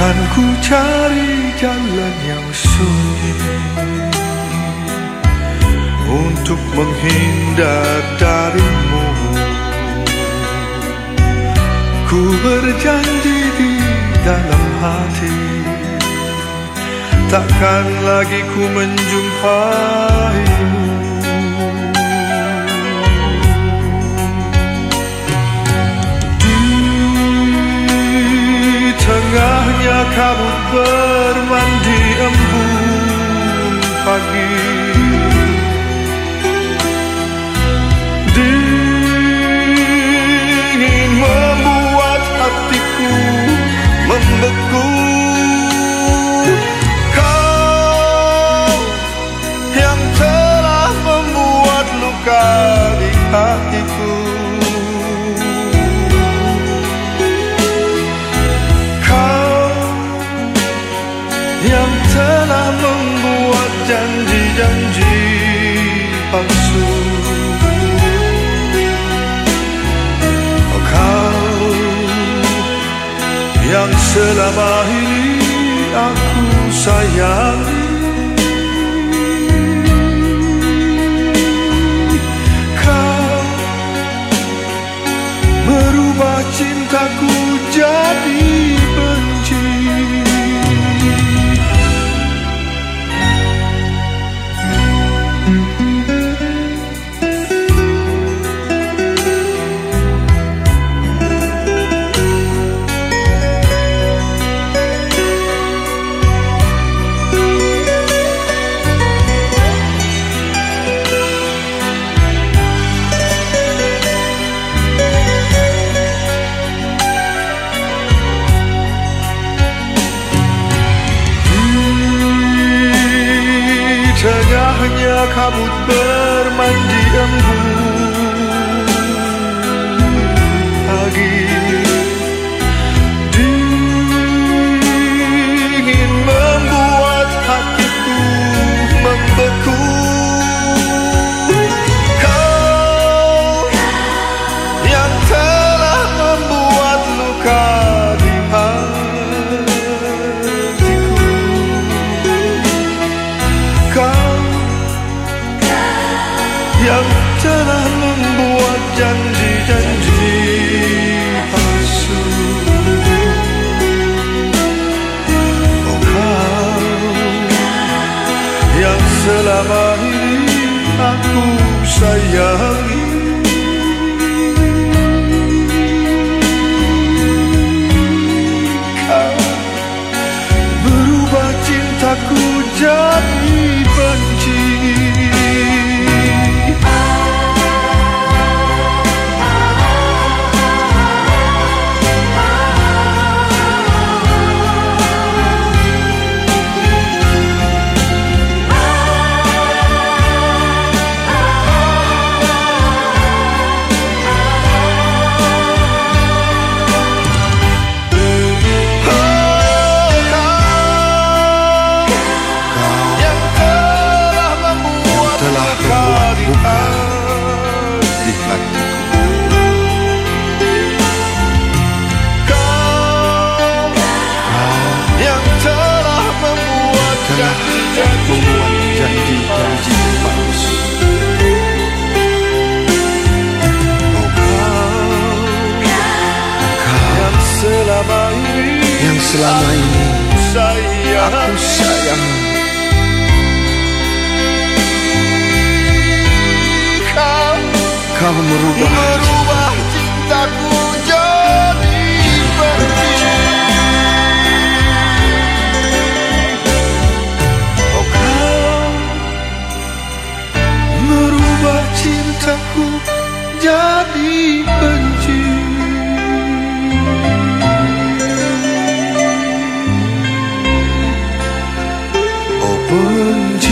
Takkan ku cari jalan yang sunyi Untuk menghindar darimu. Ku berjanji di dalam hati Takkan lagi ku menjumpaimu tengahnya kabut yang selama ini aku sayangi Tengahnya kabut bermandi embun yang selama ini aku sayangi luka membuat di luka hati. di hatiku Kau merubah. Merubah cintaku jadi benci. Oh kau Merubah cintaku jadi benci. Oh benci.